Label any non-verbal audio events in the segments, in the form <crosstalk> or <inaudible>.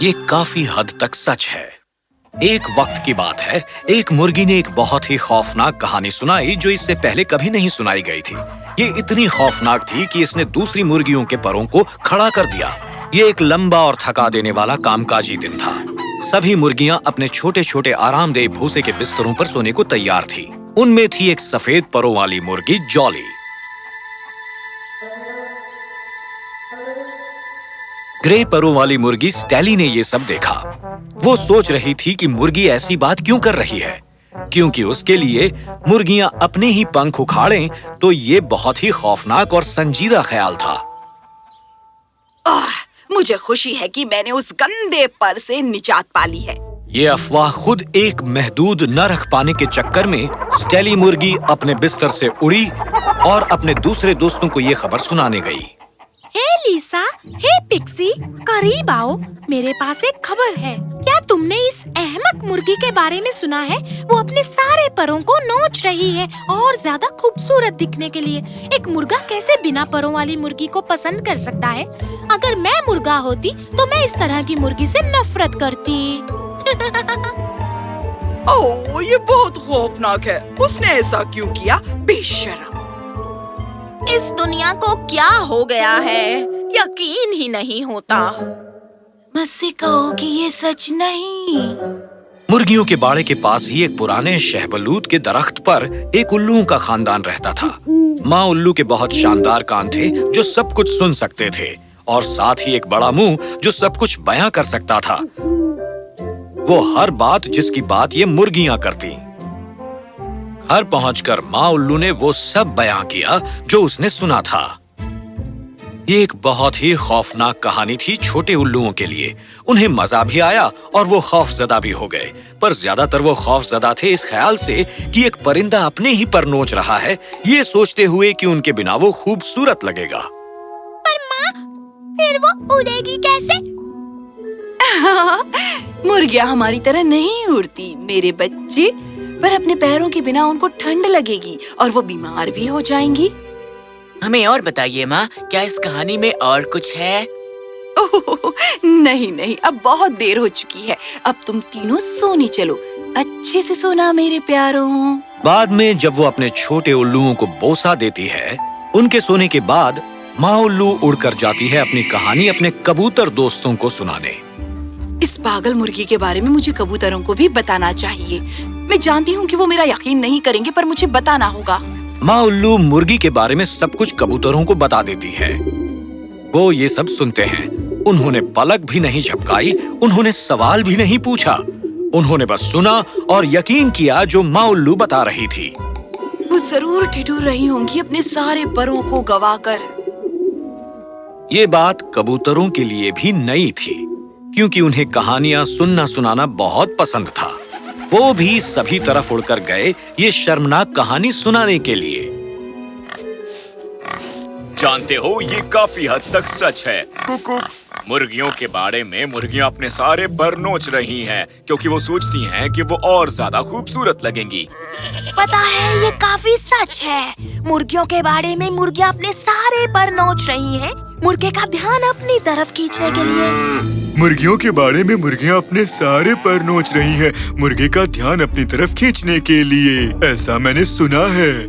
یہ کافی حد تک سچ ہے۔ ایک وقت کی بات ہے۔ ایک مرغی نے ایک بہت ہی خوفناک کہانی سنائی جو اس سے پہلے کبھی نہیں سنائی گئی تھی۔ یہ اتنی خوفناک تھی کہ اس نے دوسری مرغیوں کے پروں کو کھڑا کر دیا۔ یہ ایک لمبا اور تھکا دینے والا کام کاجی دن تھا۔ سبھی مرغیاں اپنے چھوٹے چھوٹے آرام دہ بھوسے کے بستروں پر سونے کو تیار تھی۔ ان میں تھی ایک سفید پروں والی مرغی جولی۔ گرے پروں والی مرغی سٹیلی نے یہ سب دیکھا۔ وہ سوچ رہی تھی کہ مرغی ایسی بات کیوں کر رہی ہے؟ کیونکہ اس کے لیے مرغیاں اپنے ہی پنکھ اکھاڑیں تو یہ بہت ہی خوفناک اور سنجیدہ خیال تھا۔ آہ مجھے خوشی ہے کہ میں نے اس گندے پر سے نجات پالی ہے۔ یہ افواہ خود ایک محدود نہ رکھ پانے کے چکر میں سٹیلی مرغی اپنے بستر سے اڑی اور اپنے دوسرے دوستوں کو یہ خبر سنانے گئی۔ ہے لیسا ہے پکسی، قریب آؤ، میرے پاس ایک خبر ہے۔ کیا تم نے اس احمق مرغی کے بارے میں سنا ہے؟ وہ اپنے سارے پروں کو نوچ رہی ہے اور زیادہ خوبصورت دکھنے کے لیے۔ ایک مرغا کیسے بنا پروں والی مرغی کو پسند کر سکتا ہے؟ اگر میں مرغا ہوتی تو میں اس طرح کی مرغی سے نفرت کرتی۔ <laughs> او یہ بہت خوفناک ہے۔ اس نے ایسا کیوں کیا؟ بے شرم۔ اس دنیا کو کیا ہو گیا ہے؟ یقین ہی نہیں ہوتا۔ مجھ سے کہو کہ یہ سچ نہیں۔ مرغیوں کے باڑے کے پاس ہی ایک پرانے شہبلوت کے درخت پر ایک الو کا خاندان رہتا تھا۔ ماں الو کے بہت شاندار کان تھے جو سب کچھ سن سکتے تھے، اور ساتھ ہی ایک بڑا منہ جو سب کچھ بیاں کر سکتا تھا۔ وہ ہر بات جس کی بات یہ مرغیاں کرتی گھر پہنچ کر ماں الو نے وہ سب بیاں کیا جو اس نے سنا تھا۔ یہ ایک بہت ہی خوفناک کہانی تھی چھوٹے الوؤں کے لیے۔ انہیں مزہ بھی آیا اور وہ خوف زدہ بھی ہو گئے۔ پر زیادہ تر وہ خوف زدہ تھے اس خیال سے کہ ایک پرندہ اپنے ہی پر نوچ رہا ہے۔ یہ سوچتے ہوئے کہ ان کے بنا وہ خوبصورت لگے گا۔ پر ماں پھر وہ اڑے گی کیسے؟ مرغیاں ہماری طرح نہیں اڑتی۔ میرے بچے پر اپنے پیروں کے بنا ان کو ٹھنڈ لگے گی اور وہ بیمار بھی ہو جائیں گی۔ ہمیں اور بتائیے ماں کیا اس کہانی میں اور کچھ ہے؟ نہیں نہیں اب بہت دیر ہو چکی ہے۔ اب تم تینوں سونی چلو۔ اچھے سے سونا میرے پیاروں۔ بعد میں جب وہ اپنے چھوٹے الوؤں کو بوسا دیتی ہے ان کے سونے کے بعد ماں الو اڑ کر جاتی ہے اپنی کہانی اپنے کبوتر دوستوں کو سنانے۔ اس پاگل مرغی کے بارے میں مجھے کبوتروں کو بھی بتانا چاہیے۔ میں جانتی ہوں کہ وہ میرا یقین نہیں کریں گے پر مجھے بتانا ہوگا۔ ماں الو مرغی کے بارے میں سب کچھ کبوتروں کو بتا دیتی ہے۔ وہ یہ سب سنتے ہیں۔ انہوں نے پلک بھی نہیں جھپکائی انہوں نے سوال بھی نہیں پوچھا۔ انہوں نے بس سنا اور یقین کیا جو ماں الو بتا رہی تھی۔ وہ ضرور ٹھٹور رہی ہوں گی اپنے سارے پروں کو گوا کر۔ یہ بات کبوتروں کے لیے بھی نئی تھی کیونکہ انہیں کہانیاں سننا سنانا بہت پسند تھا۔ وہ بھی سبھی طرف اڑ کر گئے یہ شرمناک کہانی سنانے کے لیے۔ جانتے ہو یہ کافی حد تک سچ ہے۔ مرغیوں کے بارے میں مرغیاں اپنے سارے پر نوچ رہی ہیں کیونکہ وہ سوچتی ہیں کہ وہ اور زیادہ خوبصورت لگیں گی۔ پتا ہے یہ کافی سچ ہے۔ مرغیوں کے بارے میں مرغیاں اپنے سارے پر نوچ رہی ہیں۔ مرغے کا دھیان اپنی طرف کھینچنے کے لیے۔ مرغیوں کے بارے میں مرغیاں اپنے سارے پر نوچ رہی ہیں۔ مرغے کا دھیان اپنی طرف کھینچنے کے لیے۔ ایسا میں نے سنا ہے۔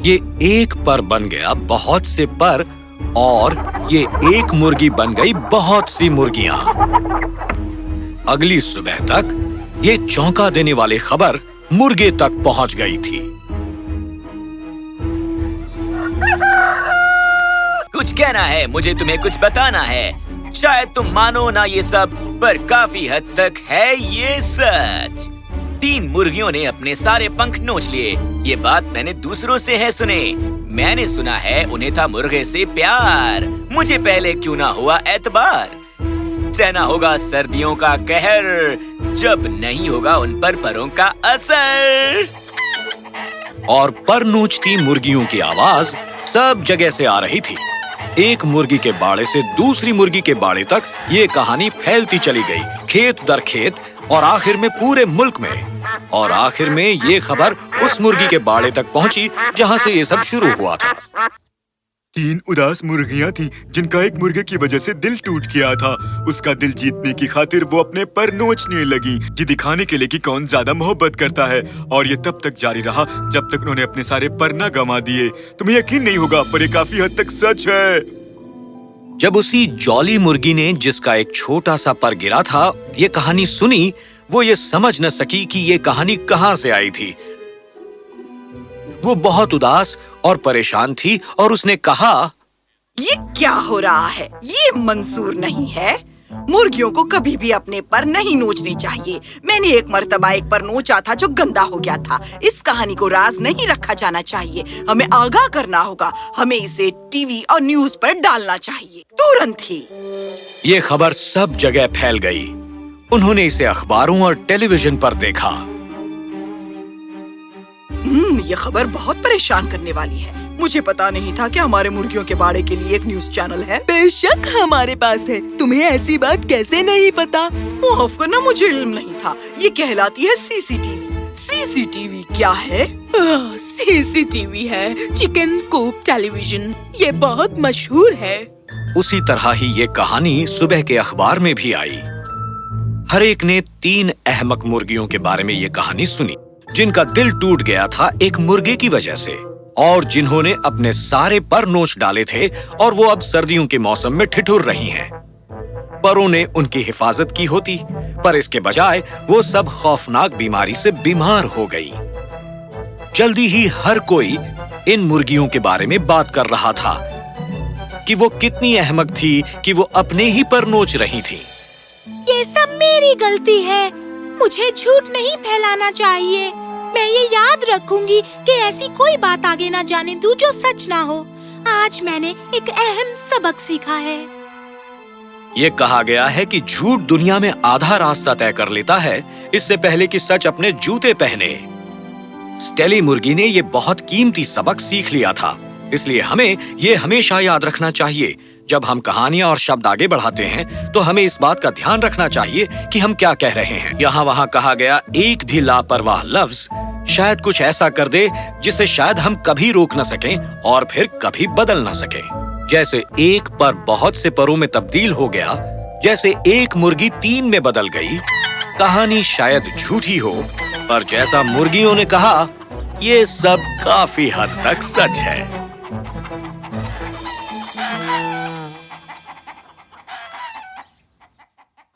یہ ایک پر بن گیا بہت سے پر اور یہ ایک مرغی بن گئی بہت سی مرغیاں۔ اگلی صبح تک یہ چونکا دینے والی خبر مرغے تک پہنچ گئی تھی۔ کچھ کہنا ہے مجھے تمہیں کچھ بتانا ہے۔ شاید تم مانو نہ یہ سب، پر کافی حد تک ہے یہ سچ۔ تین مرغیوں نے اپنے سارے پنکھ نوچ لیے۔ یہ بات میں نے دوسروں سے ہے سنے۔ میں نے سنا ہے انہیں تھا مرغے سے پیار۔ مجھے پہلے کیوں نہ ہوا اعتبار۔ سہنا ہوگا سردیوں کا قہر، جب نہیں ہوگا ان پر پروں کا اثر۔ اور پر نوچتی مرغیوں کی آواز سب جگہ سے آ رہی تھی۔ ایک مرغی کے باڑے سے دوسری مرغی کے باڑے تک یہ کہانی پھیلتی چلی گئی، کھیت در کھیت، اور آخر میں پورے ملک میں۔ اور آخر میں یہ خبر اس مرغی کے باڑے تک پہنچی جہاں سے یہ سب شروع ہوا تھا۔ تین اداس مرغیاں تھیں جن کا ایک مرغے کی وجہ سے دل ٹوٹ گیا تھا۔ اس کا دل جیتنے کی خاطر وہ اپنے پر نوچنے لگی یہ جی دکھانے کے لیے کہ کون زیادہ محبت کرتا ہے۔ اور یہ تب تک جاری رہا جب تک انہوں نے اپنے سارے پر نہ گما دیے۔ تمہیں یقین نہیں ہوگا، پر یہ کافی حد تک سچ ہے۔ جب اسی جولی مرغی نے جس کا ایک چھوٹا سا پر گرا تھا، یہ کہانی سنی، وہ یہ سمجھ نہ سکی کہ یہ کہانی کہاں سے آئی تھی۔ وہ بہت اداس اور پریشان تھی اور اس نے کہا یہ کیا ہو رہا ہے؟ یہ منصور نہیں ہے۔ مرغیوں کو کبھی بھی اپنے پر نہیں نوچنی چاہیے۔ میں نے ایک مرتبہ ایک پر نوچا تھا جو گندا ہو گیا تھا۔ اس کہانی کو راز نہیں رکھا جانا چاہیے۔ ہمیں آگاہ کرنا ہوگا۔ ہمیں اسے ٹی وی اور نیوز پر ڈالنا چاہیے۔ تورنت ہی یہ خبر سب جگہ پھیل گئی۔ انہوں نے اسے اخباروں اور ٹیلی ویژن پر دیکھا۔ یہ خبر بہت پریشان کرنے والی ہے۔ مجھے پتا نہیں تھا کہ ہمارے مرغیوں کے باڑے کے لیے ایک نیوز چینل ہے۔ بے شک ہمارے پاس ہے۔ تمہیں ایسی بات کیسے نہیں پتا؟ معاف کرنا مجھے علم نہیں تھا۔ یہ کہلاتی ہے سی سی ٹی وی۔ سی سی ٹی وی کیا ہے؟ سی سی ٹی وی ہے۔ چکن کوپ ٹیلی ویژن یہ بہت مشہور ہے۔ اسی طرح ہی یہ کہانی صبح کے اخبار میں بھی آئی۔ ہر ایک نے تین احمق مرغیوں کے بارے میں یہ کہانی سنی۔ جن کا دل ٹوٹ گیا تھا ایک مرغے کی وجہ سے، اور جنہوں نے اپنے سارے پر نوچ ڈالے تھے، اور وہ اب سردیوں کے موسم میں ٹھٹھر رہی ہیں۔ پروں نے ان کی حفاظت کی ہوتی، پر اس کے بجائے وہ سب خوفناک بیماری سے بیمار ہو گئی۔ جلدی ہی ہر کوئی ان مرغیوں کے بارے میں بات کر رہا تھا کہ وہ کتنی احمق تھی کہ وہ اپنے ہی پر نوچ رہی تھی۔ یہ سب میری غلطی ہے۔ مجھے جھوٹ نہیں پھیلانا چاہیے۔ میں یہ یاد رکھوں گی کہ ایسی کوئی بات آگے نہ جانے دوں جو سچ نہ ہو۔ آج میں نے ایک اہم سبق سیکھا ہے۔ یہ کہا گیا ہے کہ جھوٹ دنیا میں آدھا راستہ طے کر لیتا ہے، اس سے پہلے کہ سچ اپنے جوتے پہنے۔ سٹیلی مرگی نے یہ بہت قیمتی سبق سیکھ لیا تھا، اس لیے ہمیں یہ ہمیشہ یاد رکھنا چاہیے۔ جب ہم کہانیاں اور شبد آگے بڑھاتے ہیں، تو ہمیں اس بات کا دھیان رکھنا چاہیے کہ ہم کیا کہہ رہے ہیں۔ یہاں وہاں کہا گیا، ایک بھی لاپرواہ لفظ شاید کچھ ایسا کر دے جسے شاید ہم کبھی روک نہ سکیں اور پھر کبھی بدل نہ سکیں۔ جیسے ایک پر بہت سے پروں میں تبدیل ہو گیا، جیسے ایک مرغی تین میں بدل گئی، کہانی شاید جھوٹی ہو، پر جیسا مرغیوں نے کہا، یہ سب کافی حد تک سچ ہے۔